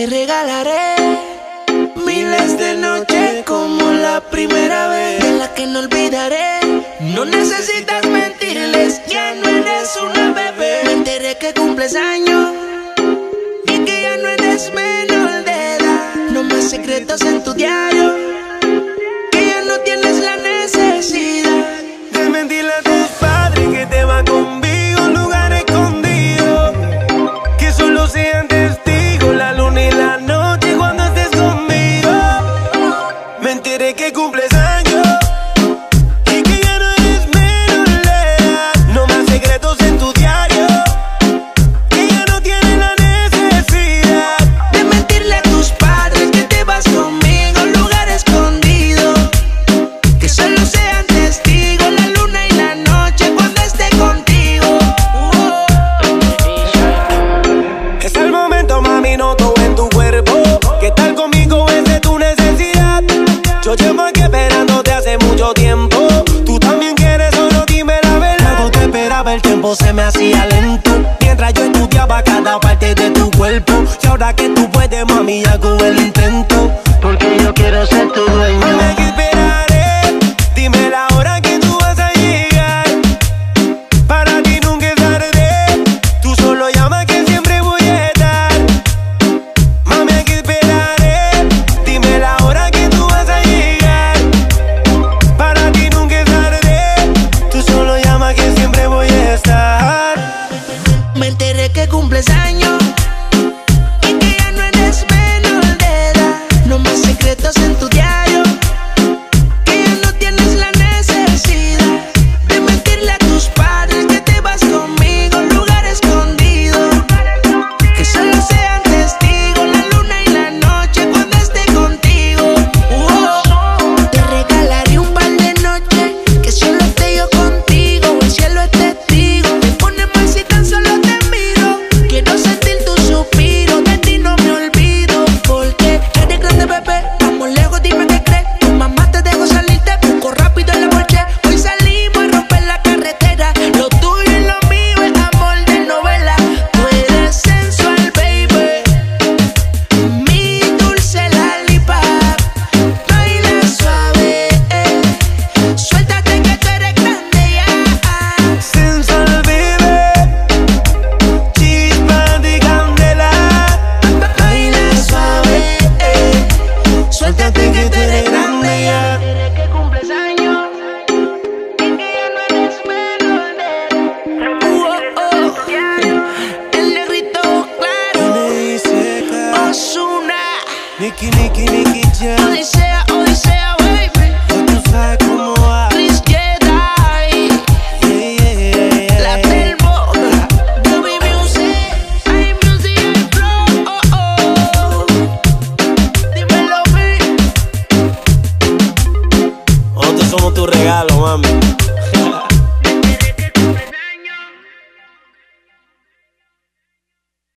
Te regalaré miles de noches como la primera vez, de la que no olvidaré. No necesitas mentirles, ya no eres una bebé. Me enteré que cumples años y que ya no eres menor de edad. No más secretos en tu diario. esperándote hace mucho tiempo. Tú también quieres, solo dime la verdad. Cuando te esperaba, el tiempo se me hacía lento. Mientras yo estudiaba cada parte de tu cuerpo. Y ahora que tú puedes, mami, hago el Nicky, Nicky, Nicky Jam. Odisea, Odisea, baby. Ya tú sabes cómo va. Please get high. Yeah, yeah, yeah, La Telmo. Booby Music. I Music and Flow. Oh, oh. Dímelo, mi. Nosotros somos tu regalo, mami.